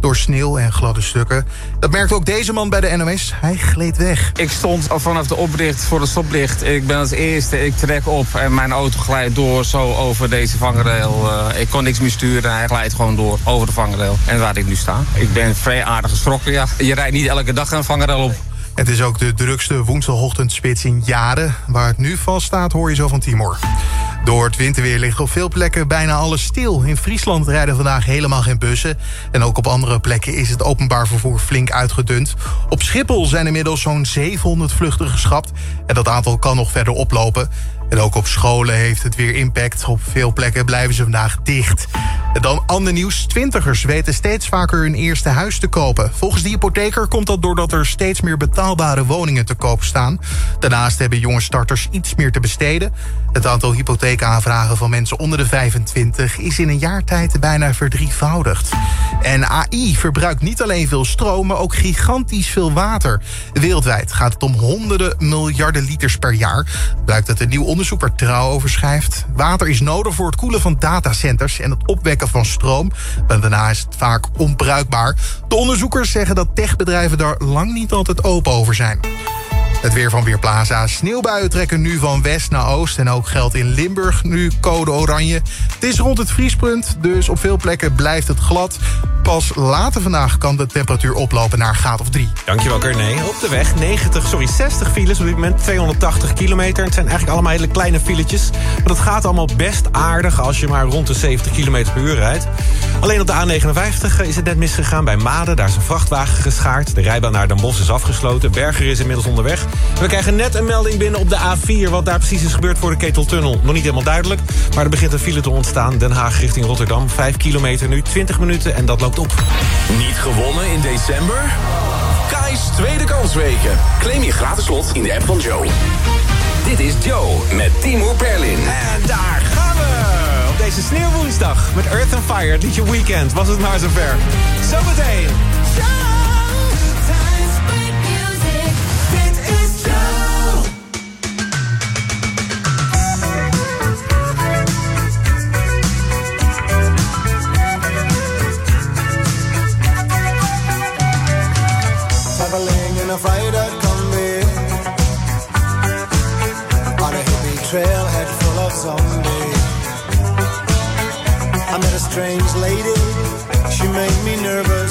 door sneeuw en gladde stukken. Dat merkte ook deze man bij de NOS. Hij gleed weg. Ik stond vanaf de opricht voor het stoplicht. Ik ben als eerste, ik trek op en mijn auto glijdt door zo over deze vangrail. Uh, ik kon niks meer sturen, hij glijdt gewoon door over de vangrail. En waar ik nu sta. Ik ben vrij aardig geschrokken, ja. Je rijdt niet elke dag een vangrail op. Het is ook de drukste woensdagochtendspits in jaren. Waar het nu vast staat hoor je zo van Timor. Door het winterweer ligt op veel plekken bijna alles stil. In Friesland rijden vandaag helemaal geen bussen. En ook op andere plekken is het openbaar vervoer flink uitgedund. Op Schiphol zijn inmiddels zo'n 700 vluchten geschrapt. En dat aantal kan nog verder oplopen. En ook op scholen heeft het weer impact. Op veel plekken blijven ze vandaag dicht. En dan ander nieuws. Twintigers weten steeds vaker hun eerste huis te kopen. Volgens de hypotheker komt dat doordat er steeds meer betaalbare woningen te koop staan. Daarnaast hebben jonge starters iets meer te besteden. Het aantal hypotheekaanvragen van mensen onder de 25 is in een jaar tijd bijna verdrievoudigd. En AI verbruikt niet alleen veel stroom, maar ook gigantisch veel water. Wereldwijd gaat het om honderden miljarden liters per jaar. Blijkt uit een nieuw onderzoek waar Trouw over schrijft. Water is nodig voor het koelen van datacenters en het opwekken van stroom. Maar daarna is het vaak onbruikbaar. De onderzoekers zeggen dat techbedrijven daar lang niet altijd open over zijn. Het weer van Weerplaza. Sneeuwbuien trekken nu van west naar oost. En ook geldt in Limburg nu code oranje. Het is rond het vriespunt, dus op veel plekken blijft het glad. Pas later vandaag kan de temperatuur oplopen naar graad of 3. Dankjewel, Corné. Op de weg 90, sorry, 60 files op dit moment. 280 kilometer. Het zijn eigenlijk allemaal hele kleine filetjes. Maar dat gaat allemaal best aardig als je maar rond de 70 kilometer per uur rijdt. Alleen op de A59 is het net misgegaan bij Maden. Daar is een vrachtwagen geschaard. De rijbaan naar Den Bosch is afgesloten. Berger is inmiddels onderweg. We krijgen net een melding binnen op de A4... wat daar precies is gebeurd voor de Keteltunnel. Nog niet helemaal duidelijk, maar er begint een file te ontstaan. Den Haag richting Rotterdam, 5 kilometer nu, 20 minuten en dat loopt op. Niet gewonnen in december? Kai's tweede kansweken. Claim je gratis slot in de app van Joe. Dit is Joe met Timur Perlin. En daar gaan we! Op deze sneeuwwoensdag met Earth and Fire, liedje Weekend. Was het maar zover. Zometeen... I met a strange lady, she made me nervous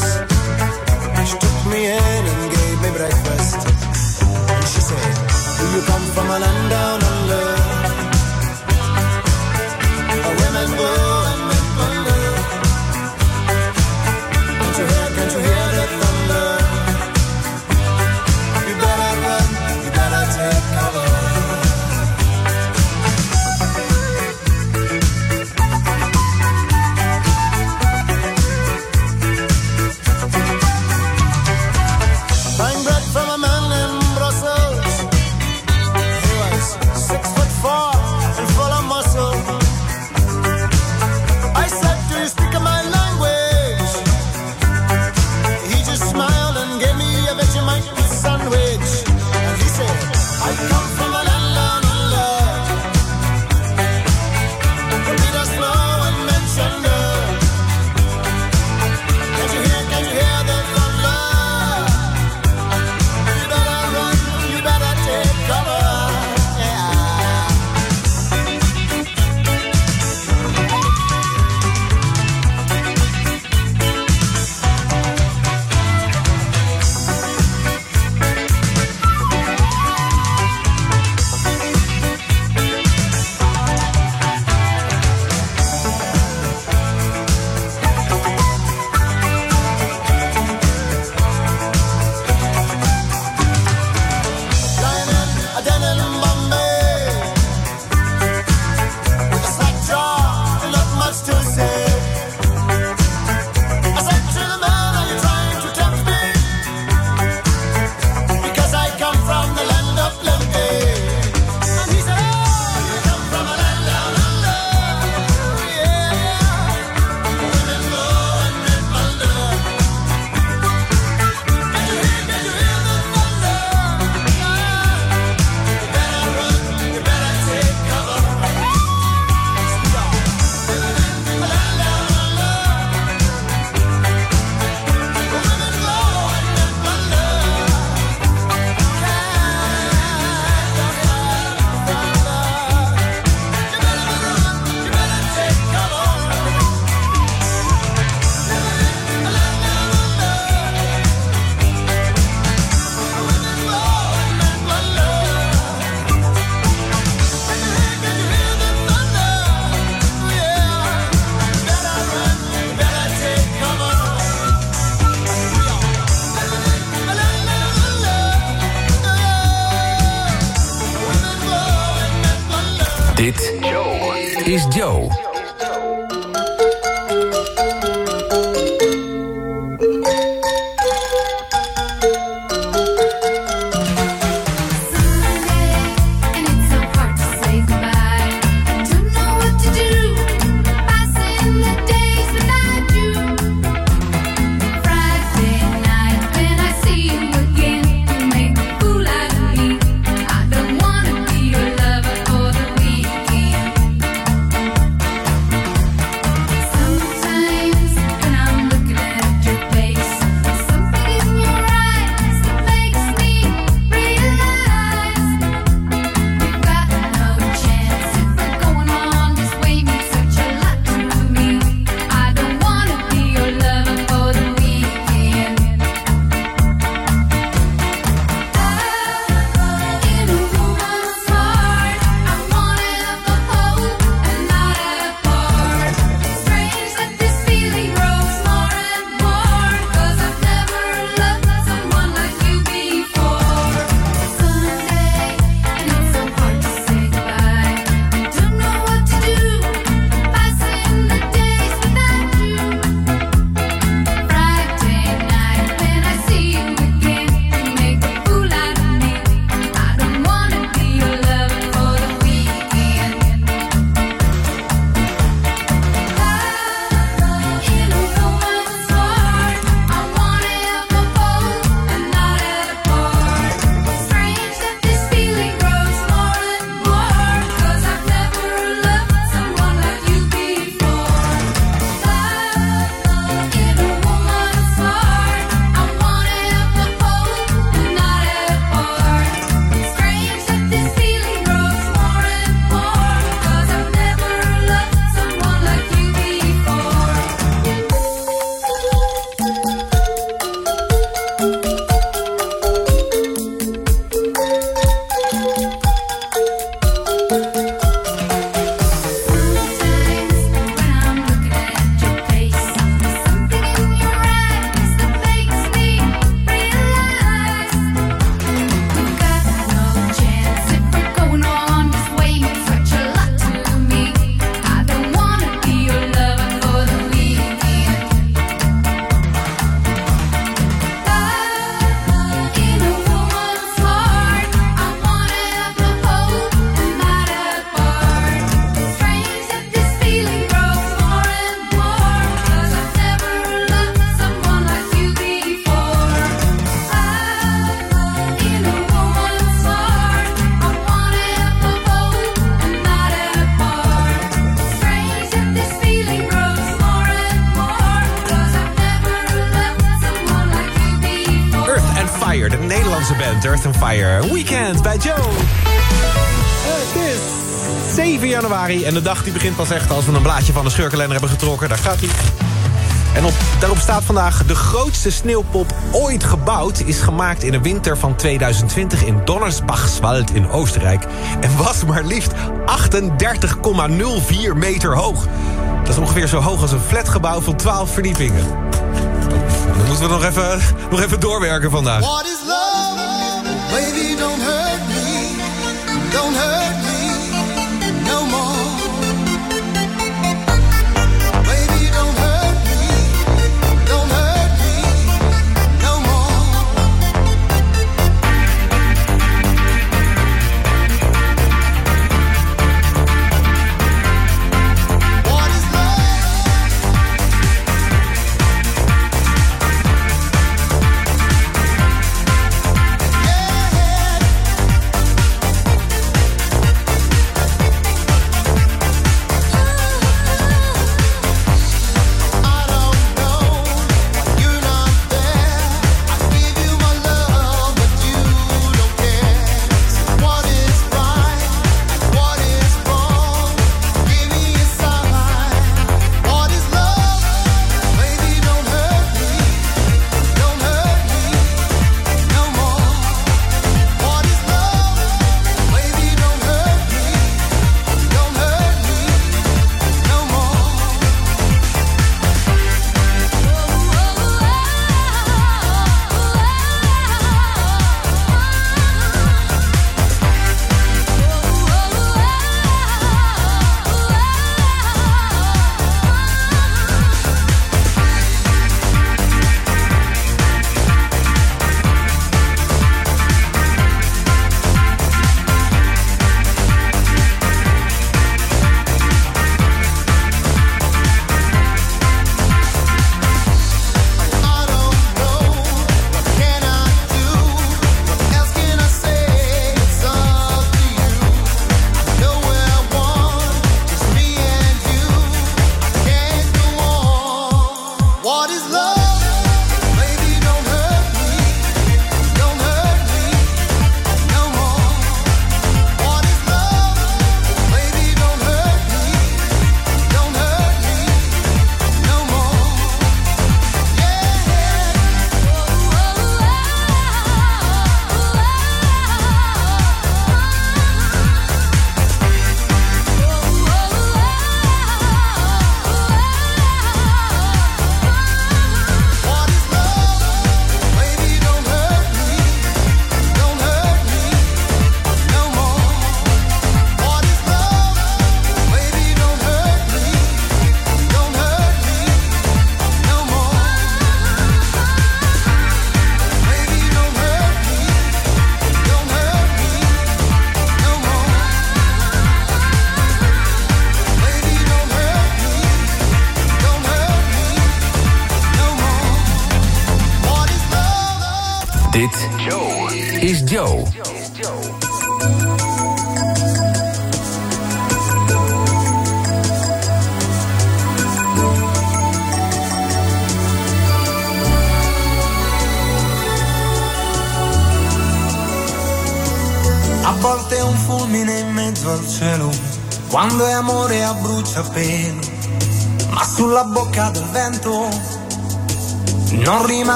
Dit is Joe. En de dag die begint pas echt als we een blaadje van de scheurkalender hebben getrokken. Daar gaat hij. En op, daarop staat vandaag... de grootste sneeuwpop ooit gebouwd... is gemaakt in de winter van 2020 in Donnersbachswald in Oostenrijk... en was maar liefst 38,04 meter hoog. Dat is ongeveer zo hoog als een flatgebouw van 12 verdiepingen. Dan moeten we nog even, nog even doorwerken vandaag.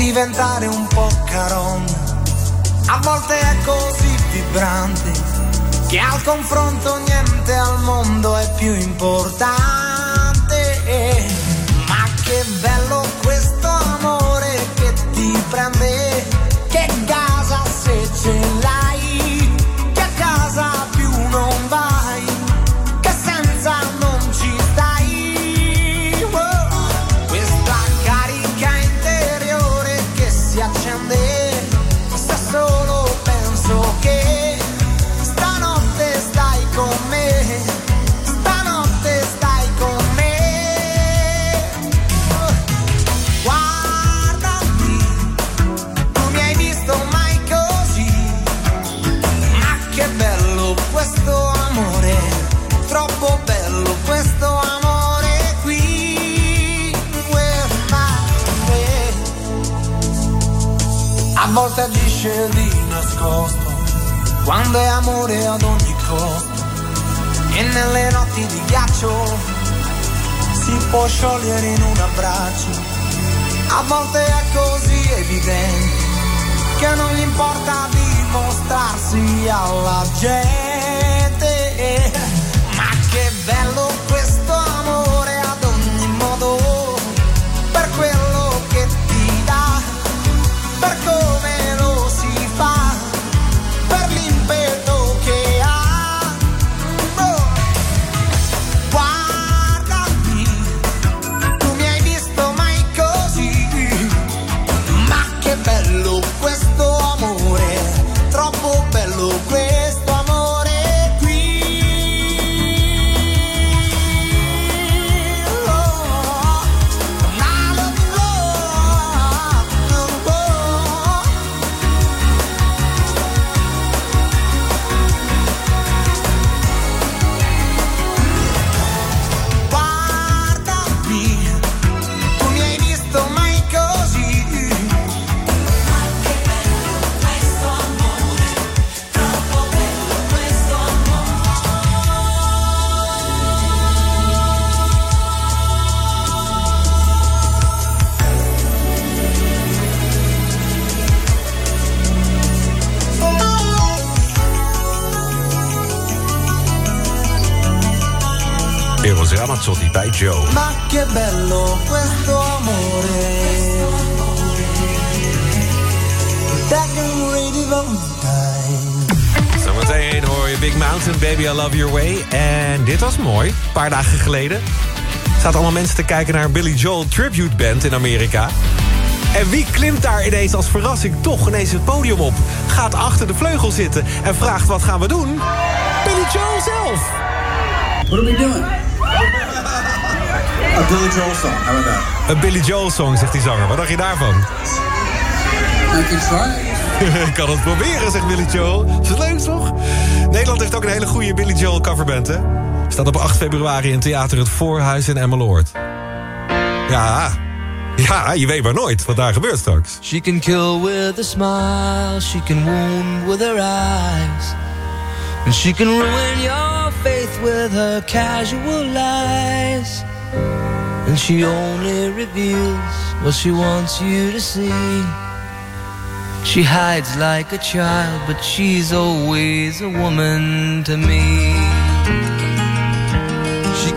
Diventare un po' carogna. A volte è così vibrante che al confronto niente al mondo è più importante. Ma che bello questo amore che ti prende, che gasa se ce l'hai, agisce di nascosto, quando è amore ad ogni costo. E nelle notti di ghiaccio si può sciogliere in un abbraccio. A volte è così evidente che non gli importa dimostrarsi alla gente. Paar dagen geleden. Zaten allemaal mensen te kijken naar een Billy Joel tribute band in Amerika. En wie klimt daar ineens als verrassing toch ineens het podium op? Gaat achter de vleugel zitten en vraagt wat gaan we doen? Billy Joel zelf! What are we doing? A Billy Joel song. How about that? Een Billy Joel song, zegt die zanger. Wat dacht je daarvan? I can try. Ik kan het proberen, zegt Billy Joel. Is het leuk, toch? Nederland heeft ook een hele goede Billy Joel coverband, hè? Staat op 8 februari in Theater Het Voorhuis in Emmeloord. Ja, ja, je weet maar nooit wat daar gebeurt straks. She can kill with a smile, she can wound with her eyes. And she can ruin your faith with her casual lies. And she only reveals what she wants you to see. She hides like a child, but she's always a woman to me.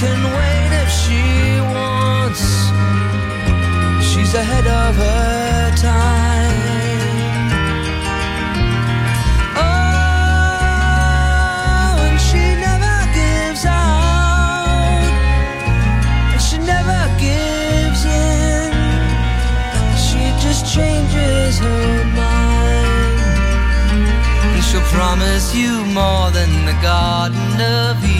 can wait if she wants. She's ahead of her time. Oh, and she never gives out. And she never gives in. She just changes her mind. And she'll promise you more than the Garden of Eden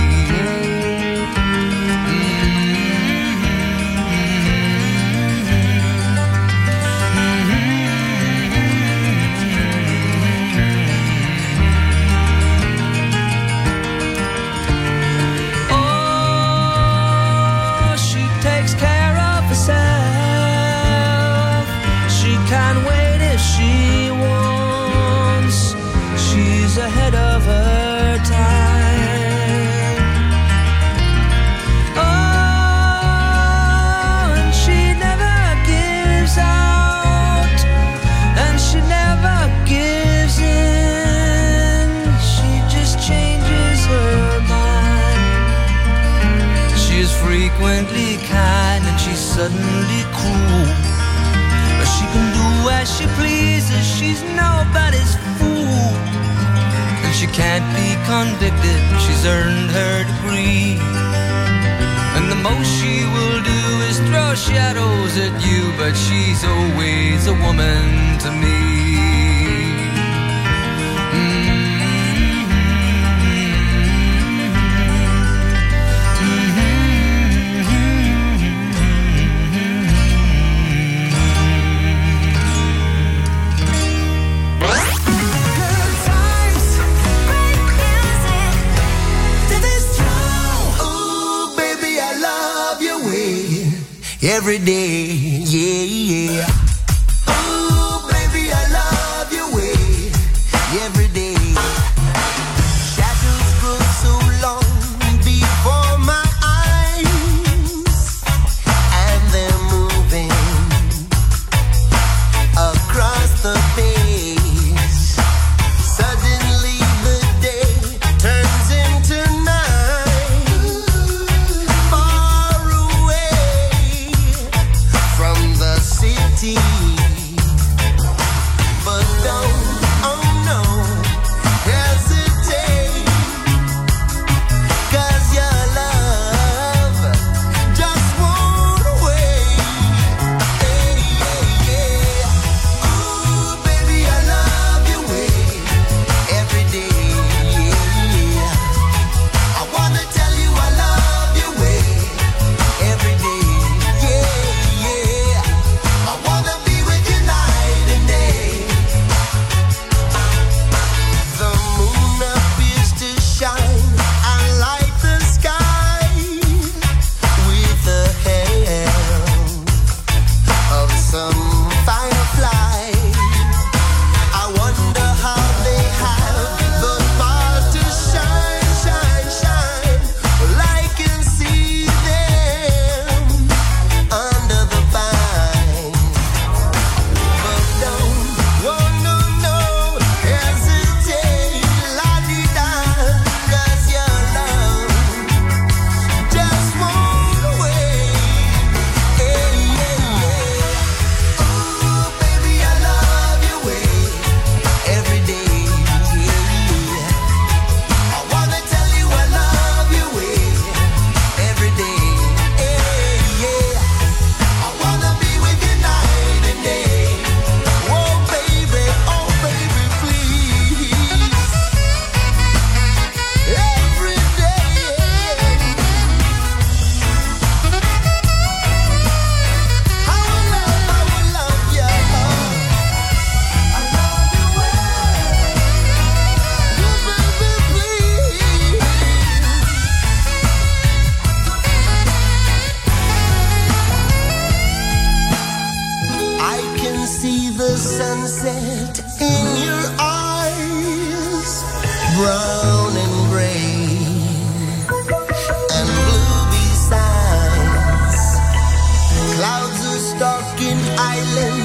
silence.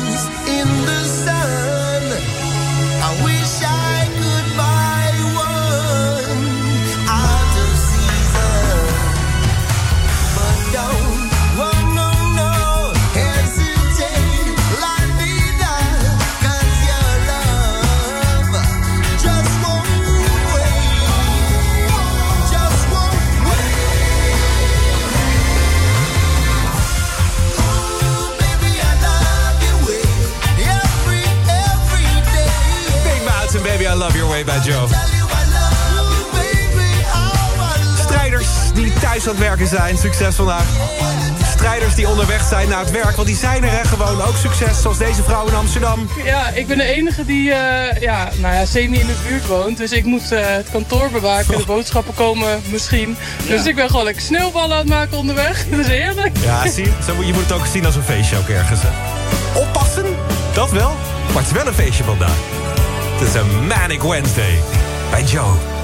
Werken zijn, succes vandaag. Strijders die onderweg zijn naar het werk, want die zijn er hè, gewoon. Ook succes, zoals deze vrouw in Amsterdam. Ja, ik ben de enige die uh, ja, nou ja, semi in de buurt woont. Dus ik moet uh, het kantoor bewaken. De boodschappen komen misschien. Dus ik ben gewoon lekker sneeuwballen aan het maken onderweg. Dat is heerlijk. Ja, zie, zo, je moet het ook zien als een feestje ook ergens. Hè. Oppassen, dat wel. Maar het is wel een feestje vandaag. Het is een Manic Wednesday bij Joe.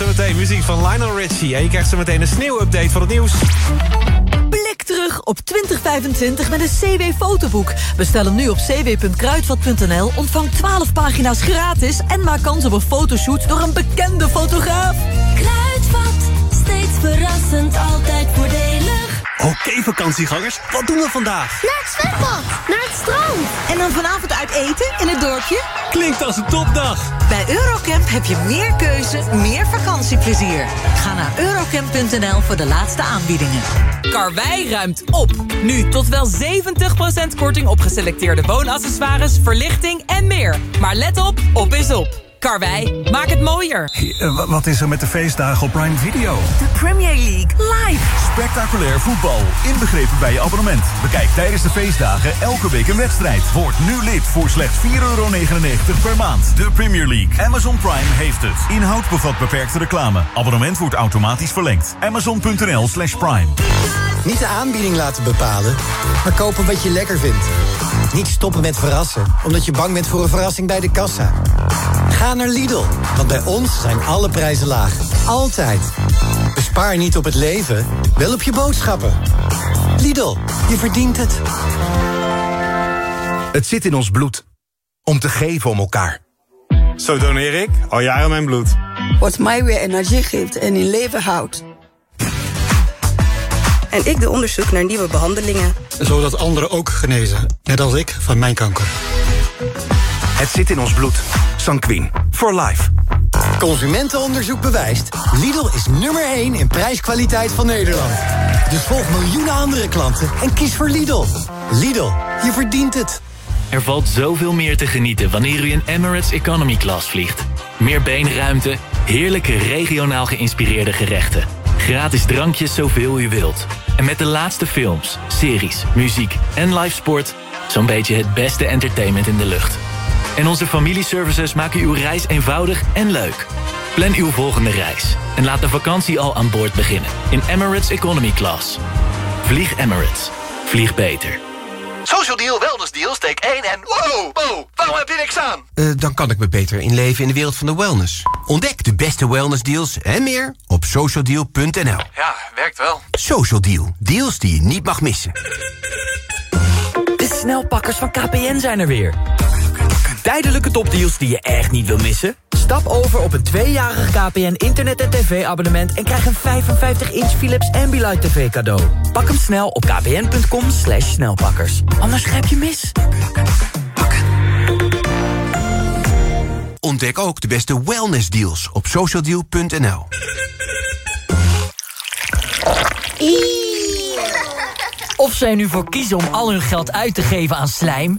Zometeen muziek van Lionel Richie. En je krijgt zometeen een sneeuwupdate van het nieuws. Blik terug op 2025 met een CW-fotoboek. Bestel hem nu op cw.kruidvat.nl, ontvang 12 pagina's gratis... en maak kans op een fotoshoot door een bekende fotograaf. Kruidvat, steeds verrassend, altijd voordelig. Oké vakantiegangers, wat doen we vandaag? Naar het zwembad, naar het strand. En dan vanavond uit eten in het dorpje? Klinkt als een topdag. Bij Eurocamp heb je meer keuze, meer vakantieplezier. Ga naar eurocamp.nl voor de laatste aanbiedingen. Karwei ruimt op. Nu tot wel 70% korting op geselecteerde woonaccessoires, verlichting en meer. Maar let op, op is op. Karwei, maak het mooier. Uh, wat is er met de feestdagen op Prime Video? De Premier League live. Spectaculair voetbal, inbegrepen bij je abonnement. Bekijk tijdens de feestdagen elke week een wedstrijd. Word nu lid voor slechts 4,99 per maand. De Premier League. Amazon Prime heeft het. Inhoud bevat beperkte reclame. Abonnement wordt automatisch verlengd. Amazon.nl slash prime. Niet de aanbieding laten bepalen, maar kopen wat je lekker vindt. Niet stoppen met verrassen, omdat je bang bent voor een verrassing bij de kassa. Ga naar Lidl, want bij ons zijn alle prijzen laag. Altijd. Bespaar niet op het leven, wel op je boodschappen. Lidl, je verdient het. Het zit in ons bloed. Om te geven om elkaar. Zo doneer ik al jaren mijn bloed. Wat mij weer energie geeft en in leven houdt. En ik doe onderzoek naar nieuwe behandelingen. Zodat anderen ook genezen, net als ik van mijn kanker. Het zit in ons bloed. Sanquin. For life. Consumentenonderzoek bewijst. Lidl is nummer 1 in prijskwaliteit van Nederland. Dus volg miljoenen andere klanten en kies voor Lidl. Lidl, je verdient het. Er valt zoveel meer te genieten wanneer u in Emirates Economy Class vliegt. Meer beenruimte, heerlijke regionaal geïnspireerde gerechten. Gratis drankjes zoveel u wilt. En met de laatste films, series, muziek en live sport... zo'n beetje het beste entertainment in de lucht. En onze familieservices maken uw reis eenvoudig en leuk. Plan uw volgende reis en laat de vakantie al aan boord beginnen in Emirates Economy Class. Vlieg Emirates. Vlieg beter. Social Deal, Wellness Deal, steek 1 en... Wow, wow, waarom heb je niks aan? Eh, dan kan ik me beter inleven in de wereld van de wellness. Ontdek de beste wellness deals en meer op socialdeal.nl. Ja, werkt wel. Social Deal, deals die je niet mag missen. De snelpakkers van KPN zijn er weer. Tijdelijke topdeals die je echt niet wil missen? Stap over op een tweejarig KPN internet- en tv-abonnement... en krijg een 55-inch Philips Ambilight TV cadeau. Pak hem snel op kpn.com slash snelpakkers. Anders grijp je mis. Ontdek ook de beste wellness deals op socialdeal.nl. Of zij nu voor kiezen om al hun geld uit te geven aan slijm...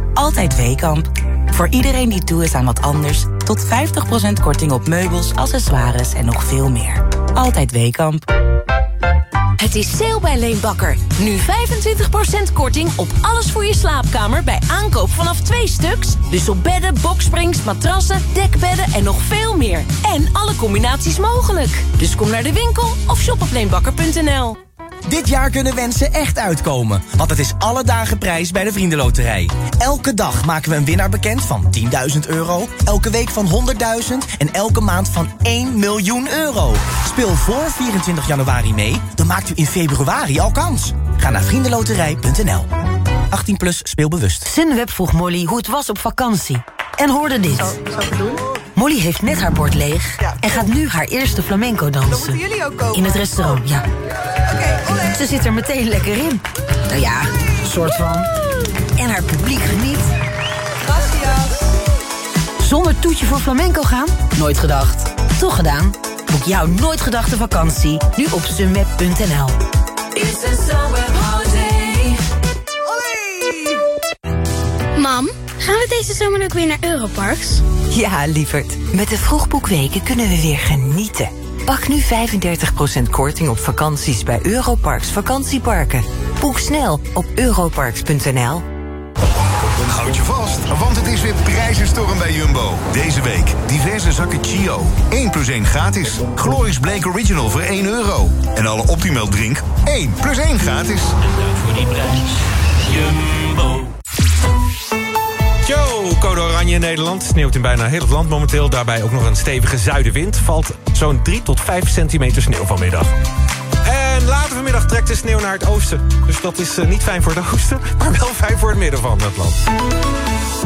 Altijd Weekamp. Voor iedereen die toe is aan wat anders... tot 50% korting op meubels, accessoires en nog veel meer. Altijd Weekamp. Het is sale bij Leenbakker. Nu 25% korting op alles voor je slaapkamer bij aankoop vanaf twee stuks. Dus op bedden, boksprings, matrassen, dekbedden en nog veel meer. En alle combinaties mogelijk. Dus kom naar de winkel of shop op leenbakker.nl. Dit jaar kunnen wensen echt uitkomen, want het is alle dagen prijs bij de Vriendenloterij. Elke dag maken we een winnaar bekend van 10.000 euro, elke week van 100.000 en elke maand van 1 miljoen euro. Speel voor 24 januari mee, dan maakt u in februari al kans. Ga naar vriendenloterij.nl. 18 plus speelbewust. Sunweb vroeg Molly hoe het was op vakantie. En hoorde dit. Molly heeft net haar bord leeg en gaat nu haar eerste flamenco dansen. jullie ook komen. In het restaurant, ja. Ze zit er meteen lekker in. Nou ja, soort van. En haar publiek geniet. Zonder toetje voor flamenco gaan? Nooit gedacht. Toch gedaan? Boek jouw nooit gedachte vakantie nu op sunweb.nl. Mam, gaan we deze zomer ook weer naar Europarks? Ja, lieverd. Met de vroegboekweken kunnen we weer genieten. Pak nu 35% korting op vakanties bij Europarks vakantieparken. Boek snel op europarks.nl. Houd je vast, want het is weer prijzenstorm bij Jumbo. Deze week diverse zakken Chio. 1 plus 1 gratis. Glorious Blake Original voor 1 euro. En alle Optimal drink 1 plus 1 gratis. Voor die prijs. Jumbo. Code oranje in Nederland. Sneeuwt in bijna heel het land momenteel. Daarbij ook nog een stevige zuidenwind. Valt zo'n 3 tot 5 centimeter sneeuw vanmiddag. Vanmiddag trekt de sneeuw naar het oosten. Dus dat is uh, niet fijn voor het oosten, maar wel fijn voor het midden van het land.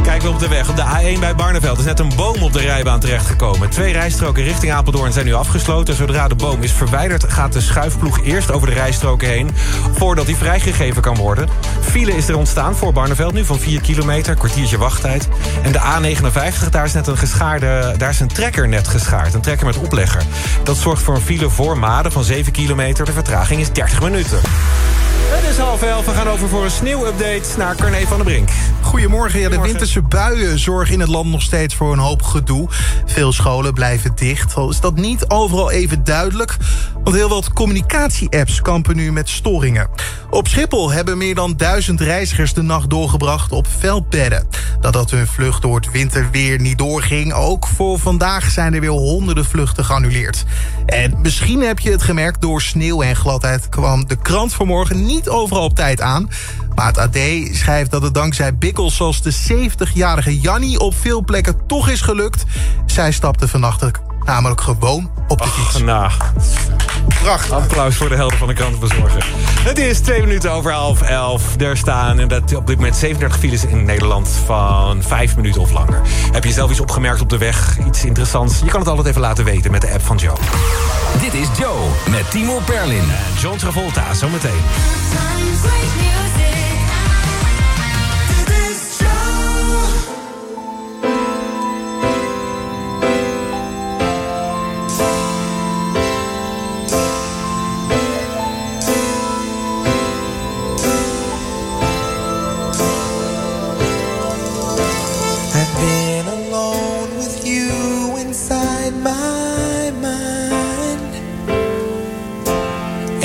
Kijken we op de weg. Op de A1 bij Barneveld is net een boom op de rijbaan terechtgekomen. Twee rijstroken richting Apeldoorn zijn nu afgesloten. Zodra de boom is verwijderd gaat de schuifploeg eerst over de rijstroken heen... voordat die vrijgegeven kan worden. File is er ontstaan voor Barneveld nu van 4 kilometer, kwartiertje wachttijd. En de A59, daar is net een geschaarde, daar is een trekker net geschaard. Een trekker met oplegger. Dat zorgt voor een file voor Maden van 7 kilometer. De vertraging is 30 minuten. Het is half elf. We gaan over voor een sneeuwupdate naar Carne van der Brink. Goedemorgen. Ja, de winterse buien zorgen in het land nog steeds voor een hoop gedoe. Veel scholen blijven dicht. Al is dat niet overal even duidelijk. Want heel wat communicatie-apps kampen nu met storingen. Op Schiphol hebben meer dan duizend reizigers de nacht doorgebracht op veldbedden. Nadat hun vlucht door het winterweer niet doorging... ook voor vandaag zijn er weer honderden vluchten geannuleerd. En misschien heb je het gemerkt, door sneeuw en gladheid... kwam de krant vanmorgen niet overal op tijd aan... Maar het AD schrijft dat het dankzij bikkels zoals de 70-jarige Jannie... op veel plekken toch is gelukt. Zij stapte vannacht namelijk gewoon op de fiets. nou, Prachtig. Applaus voor de helden van de krantenbezorger. Het is twee minuten over half elf. Er staan en dat op dit moment 37 files in Nederland van vijf minuten of langer. Heb je zelf iets opgemerkt op de weg? Iets interessants? Je kan het altijd even laten weten met de app van Joe. Dit is Joe met Timo Perlin. En John Travolta, zometeen.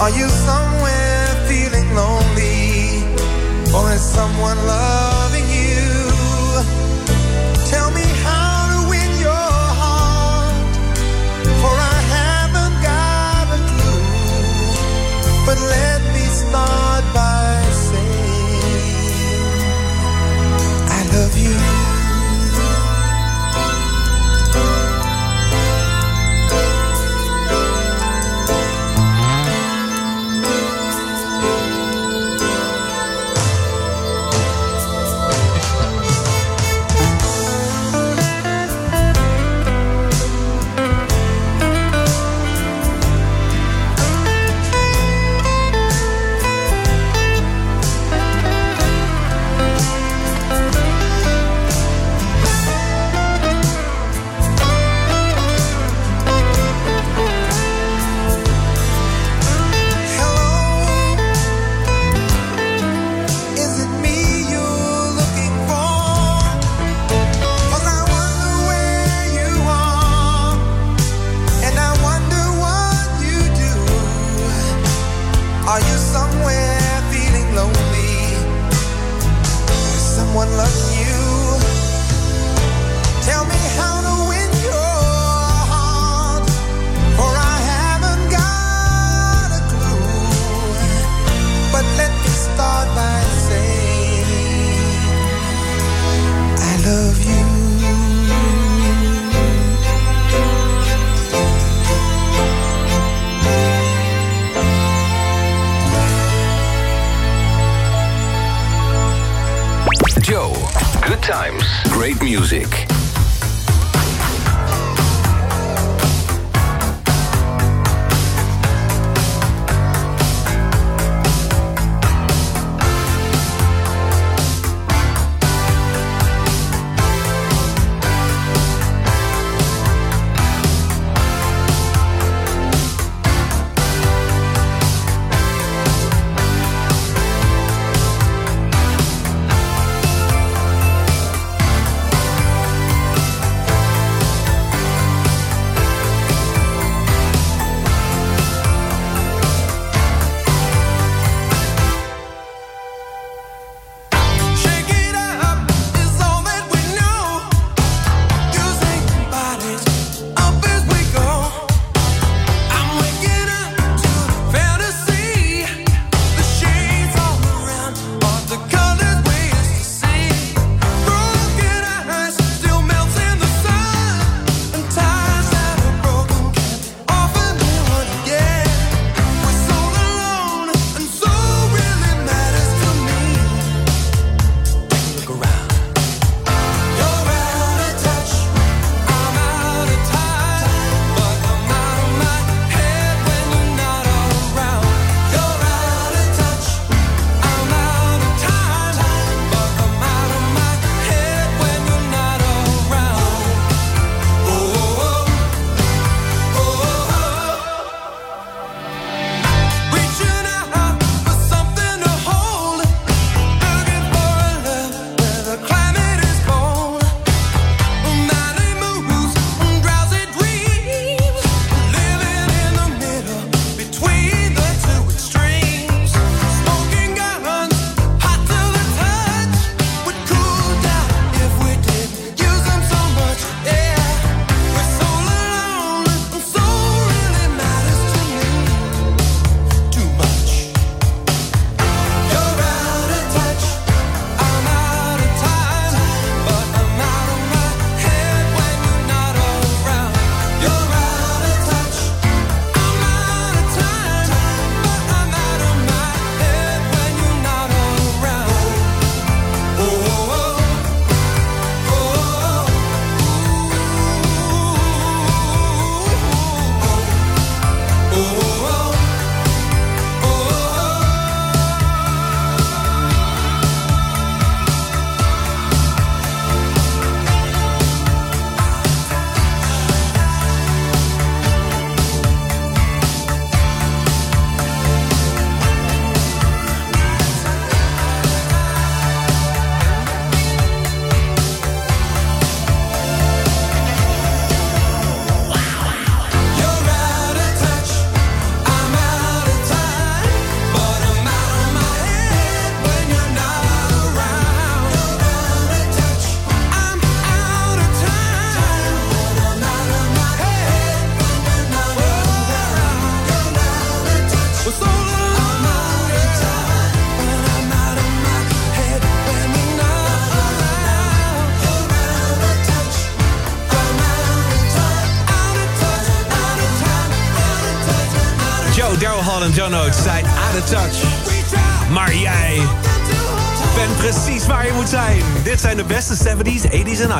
Are you somewhere feeling lonely, or is someone loving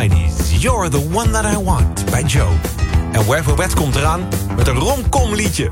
90s. You're the one that I want bij Joe. En Wherever Wet komt eraan met een romcom liedje.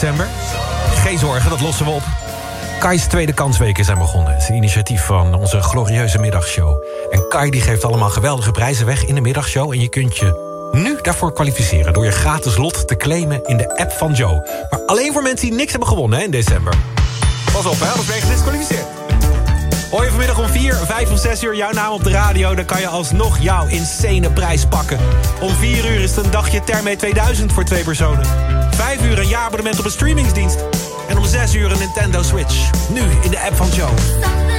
December? Geen zorgen, dat lossen we op. Kai's tweede kansweken zijn begonnen. Het is een initiatief van onze glorieuze middagshow. En Kai die geeft allemaal geweldige prijzen weg in de middagshow... en je kunt je nu daarvoor kwalificeren... door je gratis lot te claimen in de app van Joe. Maar alleen voor mensen die niks hebben gewonnen in december. Pas op, hè, anders ben je gedisqualificeerd. Hoor vanmiddag om 4, 5 of 6 uur jouw naam op de radio... dan kan je alsnog jouw insane prijs pakken. Om 4 uur is het een dagje Terme 2000 voor twee personen. 5 uur een jaarabonnement op een streamingsdienst. En om 6 uur een Nintendo Switch. Nu in de app van Joe.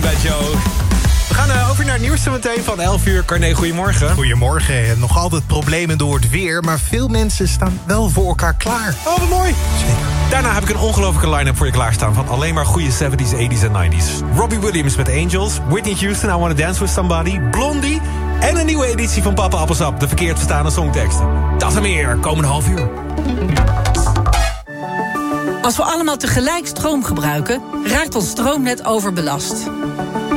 Bij Joe. We gaan eh, over naar het nieuws meteen van 11 uur. Carne, goedemorgen. Goedemorgen. Nog altijd problemen door het weer, maar veel mensen staan wel voor elkaar klaar. Oh, wat mooi. Daarna heb ik een ongelofelijke line-up voor je klaarstaan... van alleen maar goede 70s, 80s en 90s. Robbie Williams met Angels, Whitney Houston, I Wanna Dance With Somebody... Blondie en een nieuwe editie van Papa Appelsap... de verkeerd verstaande songteksten. Dat en meer, komende half uur. Als we allemaal tegelijk stroom gebruiken, raakt ons stroomnet overbelast.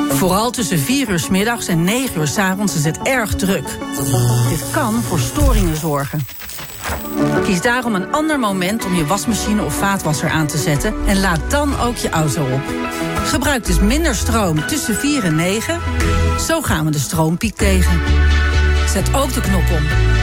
Vooral tussen 4 uur 's middags en 9 uur 's avonds is het erg druk. Dit kan voor storingen zorgen. Kies daarom een ander moment om je wasmachine of vaatwasser aan te zetten... en laad dan ook je auto op. Gebruik dus minder stroom tussen 4 en 9. Zo gaan we de stroompiek tegen. Zet ook de knop om.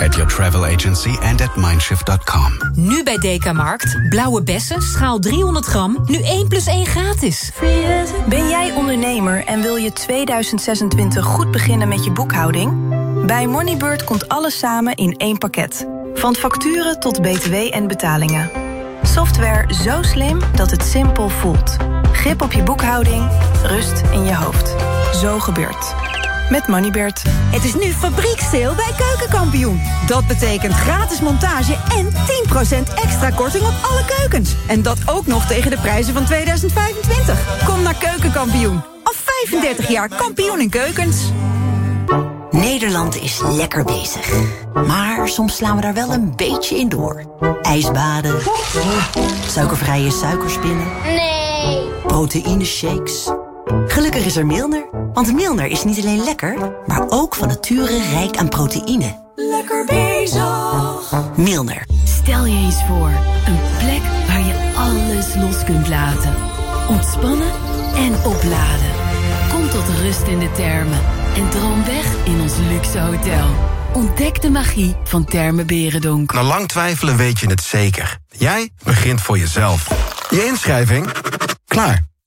At your travel agency and at mindshift.com. Nu bij Dekamarkt. Blauwe bessen, schaal 300 gram, nu 1 plus 1 gratis. Ben jij ondernemer en wil je 2026 goed beginnen met je boekhouding? Bij Moneybird komt alles samen in één pakket. Van facturen tot btw en betalingen. Software zo slim dat het simpel voelt. Grip op je boekhouding, rust in je hoofd. Zo gebeurt. Met Moneybird. Het is nu fabrieksteel bij Keukenkampioen. Dat betekent gratis montage en 10% extra korting op alle keukens. En dat ook nog tegen de prijzen van 2025. Kom naar Keukenkampioen. Al 35 jaar kampioen in keukens. Nederland is lekker bezig. Maar soms slaan we daar wel een beetje in door. Ijsbaden. Suikervrije suikerspinnen. Nee. Proteïne shakes. Gelukkig is er Milner. Want Milner is niet alleen lekker, maar ook van nature rijk aan proteïne. Lekker bezig. Milner. Stel je eens voor, een plek waar je alles los kunt laten. Ontspannen en opladen. Kom tot rust in de termen en droom weg in ons luxe hotel. Ontdek de magie van Termen Berendonk. Na lang twijfelen weet je het zeker. Jij begint voor jezelf. Je inschrijving? Klaar.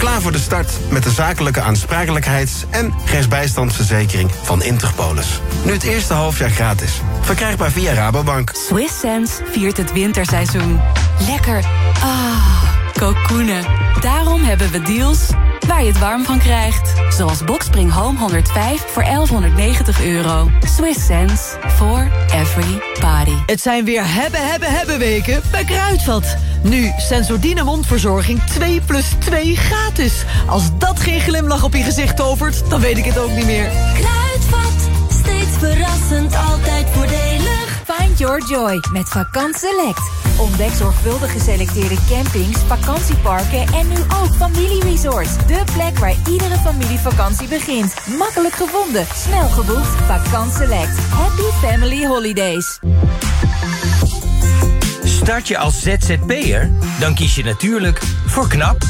Klaar voor de start met de zakelijke aansprakelijkheids- en rechtsbijstandsverzekering van Interpolis. Nu het eerste halfjaar gratis. Verkrijgbaar via Rabobank. Swiss Sense viert het winterseizoen. Lekker. Ah, kokoenen. Daarom hebben we deals waar je het warm van krijgt. Zoals Boxspring Home 105 voor 1190 euro. Swiss Sense for every body. Het zijn weer hebben, hebben, hebben weken bij Kruidvat. Nu Sensordine mondverzorging 2 plus 2 gratis. Als dat geen glimlach op je gezicht tovert, dan weet ik het ook niet meer. Kruidvat, steeds verrassend, altijd voordelig. Find your joy met Vakant Select. Ontdek zorgvuldig geselecteerde campings, vakantieparken en nu ook familieresorts. De plek waar iedere familievakantie begint. Makkelijk gevonden, snel geboekt. Vakant Select. Happy Family Holidays. Start je als ZZP'er? Dan kies je natuurlijk voor KNAP,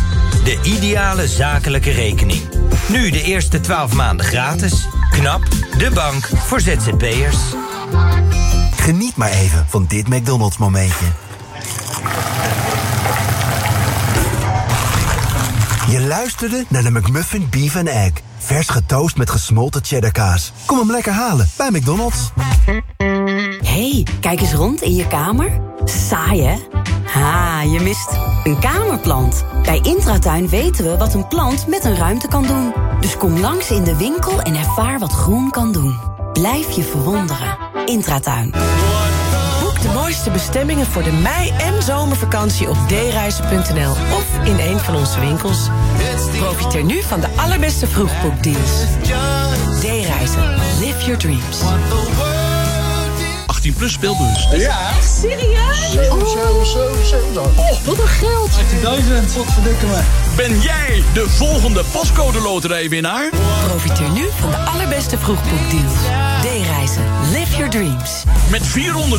de ideale zakelijke rekening. Nu de eerste 12 maanden gratis. KNAP, de bank voor ZZP'ers. Geniet maar even van dit McDonald's momentje. Je luisterde naar de McMuffin Beef and Egg. Vers getoast met gesmolten cheddarkaas. Kom hem lekker halen bij McDonald's. hey, kijk eens rond in je kamer. Saai, hè? Ha, je mist een kamerplant. Bij Intratuin weten we wat een plant met een ruimte kan doen. Dus kom langs in de winkel en ervaar wat groen kan doen. Blijf je verwonderen. Intratuin. Boek de mooiste bestemmingen voor de mei- en zomervakantie op dereizen.nl of in een van onze winkels. Profiteer nu van de allerbeste vroegboekdeals. D-reizen. Live your dreams. 18 plus speelbus. Ja. serieus? 7, 7, 7, 7. Oh, wat een geld. 18.000. Wat verdikken me. Ben jij de volgende pascode loterijwinnaar? Profiteer nu van de allerbeste vroegboekdeals. D-reizen. Live your dreams. Met 400